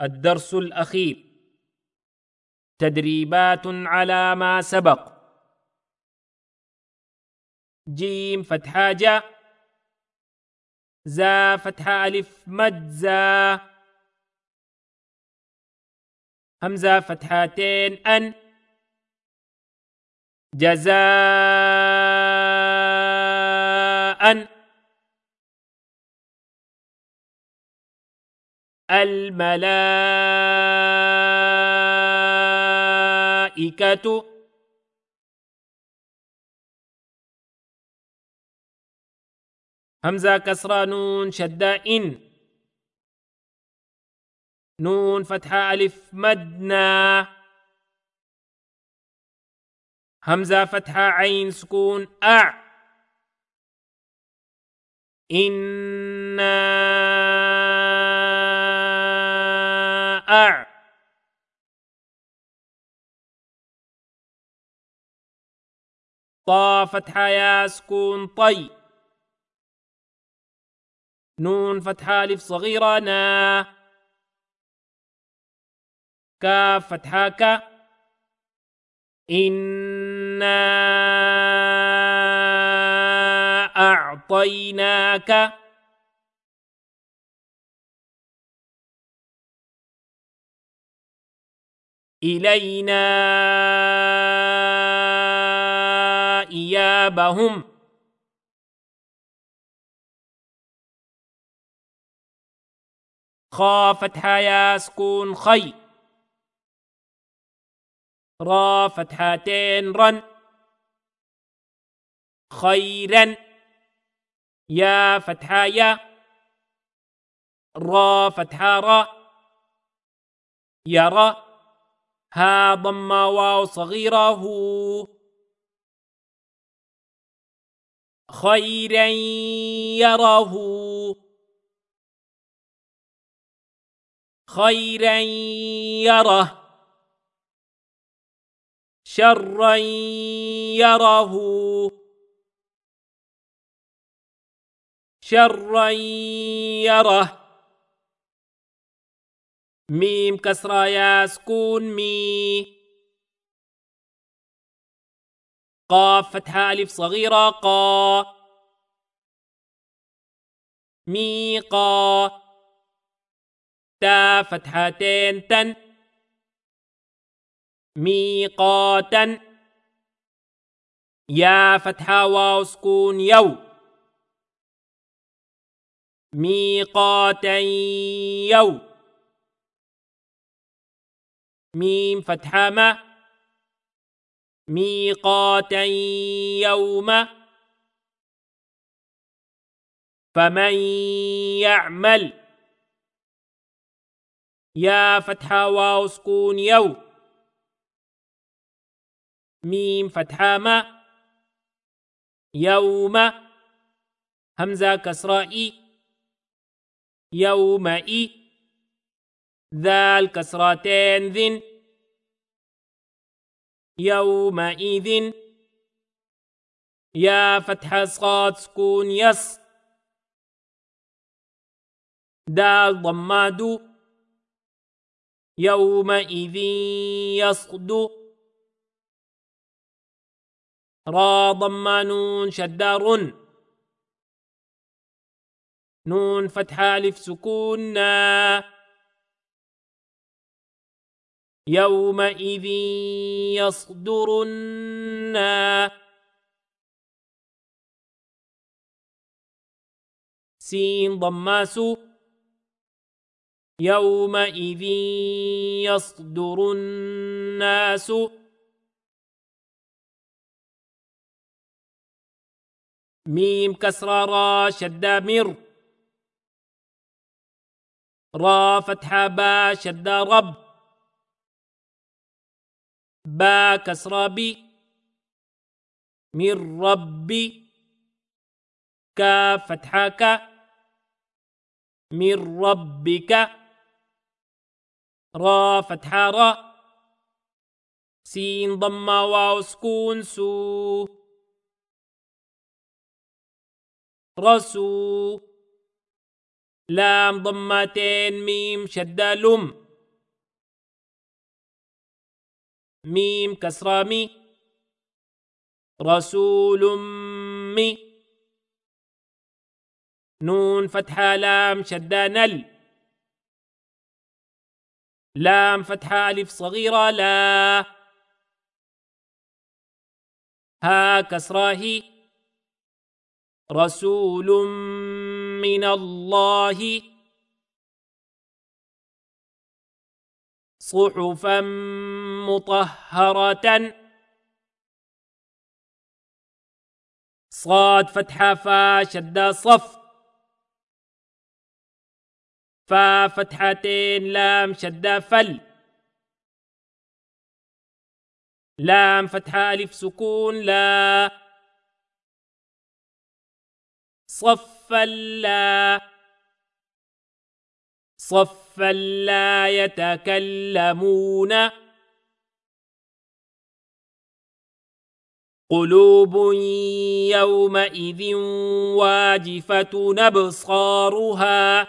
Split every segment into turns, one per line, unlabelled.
الدرس الأخير. تدريبات على ما سبق. جيم فتحة جا زا فتحة ألف مد زا. همزة فتحتين أن. جزاء الملائكة همزة كسرى نون شدة إن. نون فتحة ألف مدنا همزة فتحة عين سكون أع إِنَّا طا فتحة يا سكون طي. نون فتحة ألف صغيرة نا كاف فتحة ك. إنا أعطيناك. إلينا إيابهم. خافت يا سكون خي. را فتحتين رن. خيرا يا فتحة يا را فتحة را يرى. ها ضم واو صغيره خيرا يره خيرا يره شرا يره شرا يره ميم كسرة يا سكون مي قاف فتحة ألف صغيرة قا. مي قا تا فتحتين تن. ميقاتا يا فتحة واو سكون يو. ميقاتا يو. ميم فتحة ما. ميقاتا يوم فمن يعمل يا فتحة واو سكون يو ميم فتحة ما يوم همزة كسرة ئي يومئي ذا الكسرتين ذن يومئذ. يا فتح صاد سكون يص. دال ضماد يومئذ يصد. را ضمانون شدار. نون فتح ألف سكون يومئذ يصدر النا سين ضمة س يومئذ يصدر الناس ميم كسرة را شدة مر را فتحة با شدة رب با كسرة بي من ربي كاف فتحة ك من ربك را فتحة را سين ضم واو سكون سو رسو لام ضمتين ميم شدة لم ميم كسرة مي. رسول مي. نون فتحة لام شدة نل. لام فتحة ألف صغيرة لا. ها كسرة هي. رسول من الله. صحفا مطهرة. صاد فتحة فا شدة صف. فا فتحتين لام شدة فل. لام فتحة ألف سكون لا. صفا لا. صفا لا يتكلمون. قلوب يومئذ واجفة أبصارها.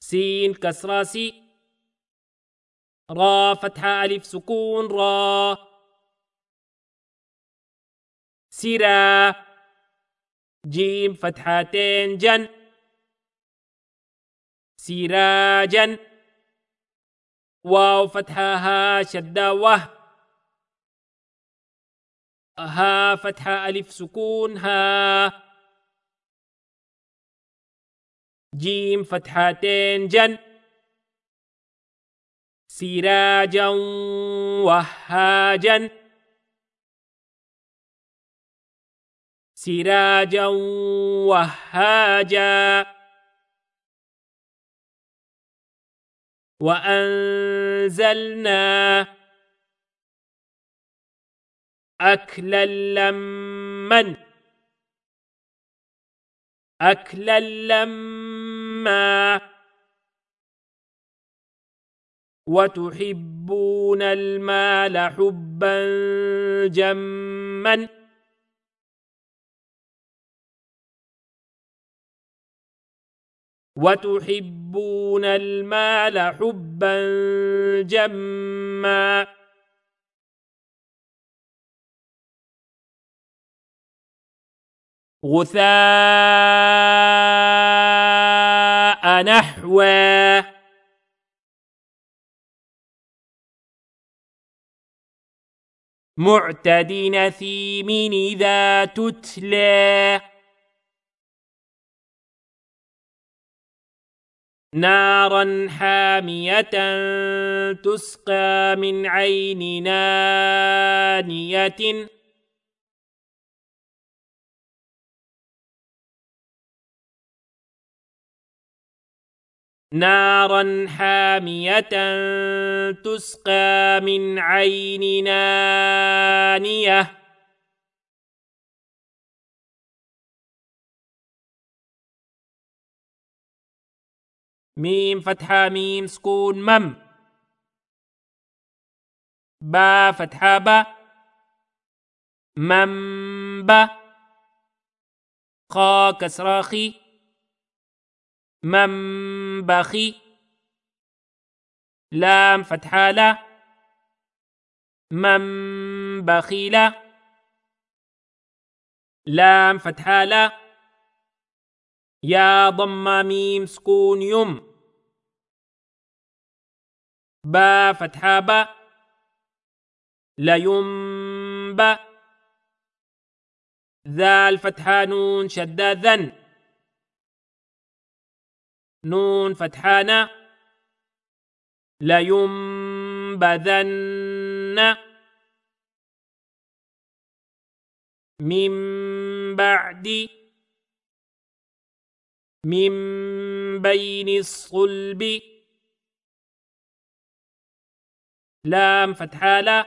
سين كسرة سي. را فتحة ألف سكون را. سرا جيم فتحتين جن. سراجا واو فتحة ها شدة وه. ها فتحة ألف سكون ها. جيم فتحتين جن. سراجا وهاجا. سراجا وهاجا. وأنزلنا أكلا لمن؟ أكلا لما؟ وتحبون المال حبا جما؟ وتحبون المال حبا جما. غثاء نحوا معتد نثيم إذا تتلى. نارا حامية تسقى من عين نانية. نارا حامية تسقى من عين آنية. ميم فتحة ميم سكون مم. با فتحة با. مم با. خا كسراخي منبخي لام فتحة لا. منبخيلة لام فتحة لا. يا ضم ميم سكون يم. با فتحة با لينبأ ذال فتحة نون شدة ذن. نون فتحانا لينبذن من بعد. من بين الصلب لام فتحة لا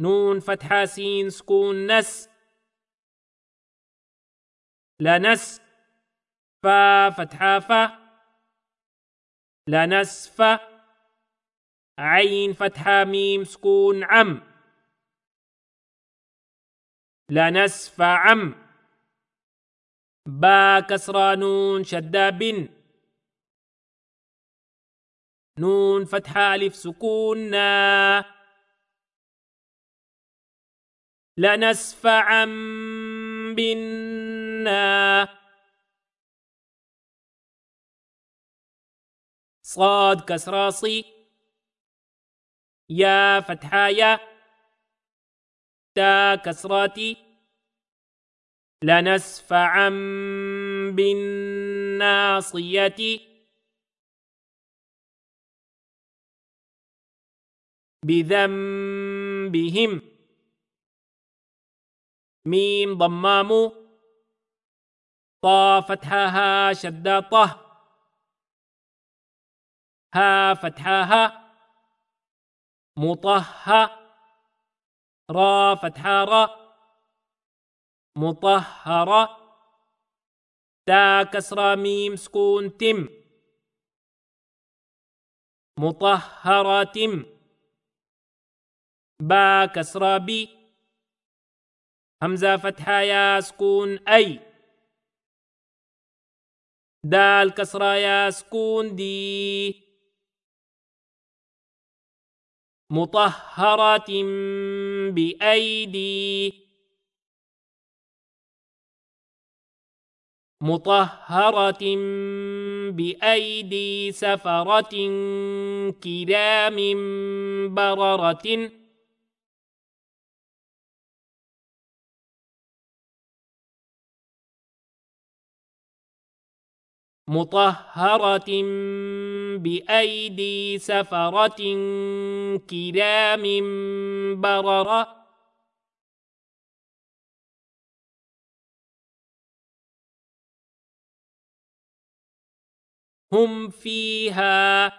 نون فتحة سين سكون نس. لنس فا فتحة فا. لنسف عين فتحة ميم سكون عم. لنسف عم. با كسرة نون شدة بن نون فتحة ألف سكون نا لنسفعا بالنا صاد كسراصي يا فتحايا. تا كسراتي. لنسفعا بالناصية. بذنبهم. ميم ضمام. طا فتحها شدة طه. ها فتحها. مطه. را فتحها را. مطهرة. تا كسرة ميم سكون تم. مطهرة با كسرة بي همزة فتحة يا سكون أي. دال كسرة يا سكون دي. مطهرة بأيدي. مطهرة بأيدي سفرة كرام بررة. مطهرة بأيدي سفرة كرام بررة. هم فيها.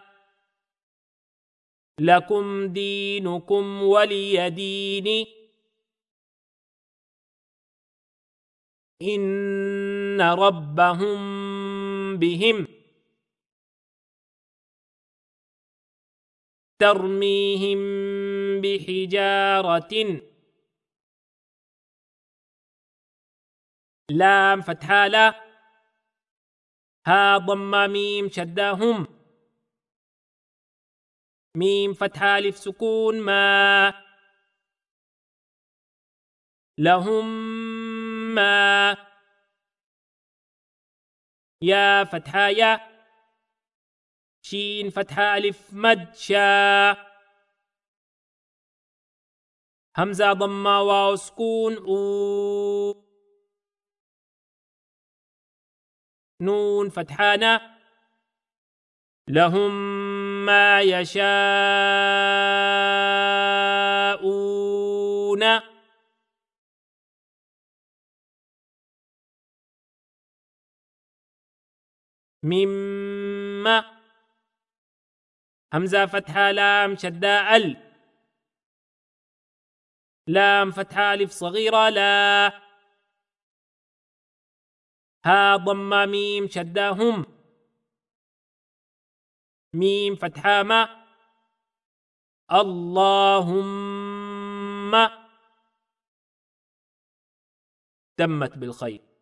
لكم دينكم ولي دين. إن ربهم بهم. ترميهم بحجارة. لام فتحة لا. ها ضم ميم شدهم. ميم فتحة ألف سكون ما. لهم ما. يا فتحة يا. شين فتحة ألف مد شا. همزة ضمة واو سكون أو. نون فتحانا. لهم ما يشاءون. مما. همزة فتحة لام شداء أل. لام فتحة ألف صغيرة لا. ها ضم ميم شداهم ميم فتحة ما. اللهم. تمت بالخير.